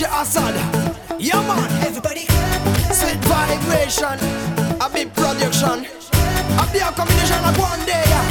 DJ Assad. Yeah, man. Everybody clap. Sweet vibration. A big production. A big combination of one day.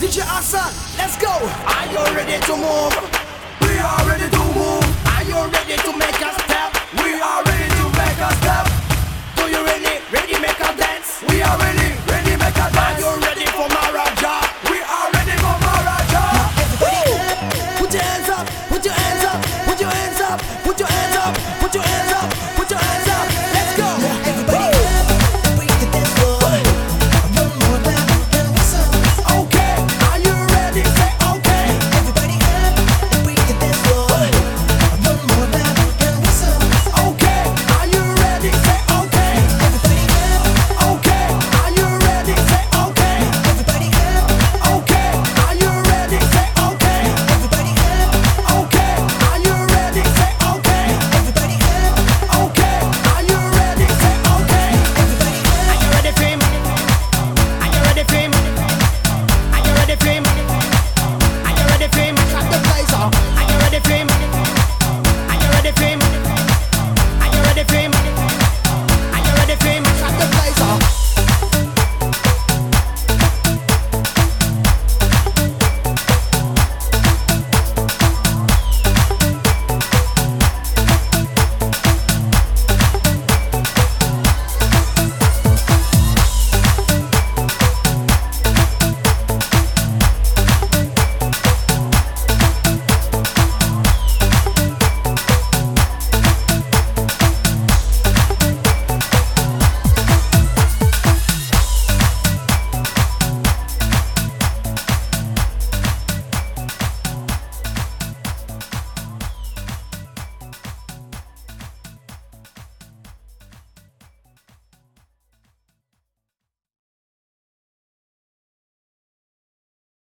Did you answer? let's go. Are you ready to move? We are ready to move. Are you ready to make a step? We are ready to make a step.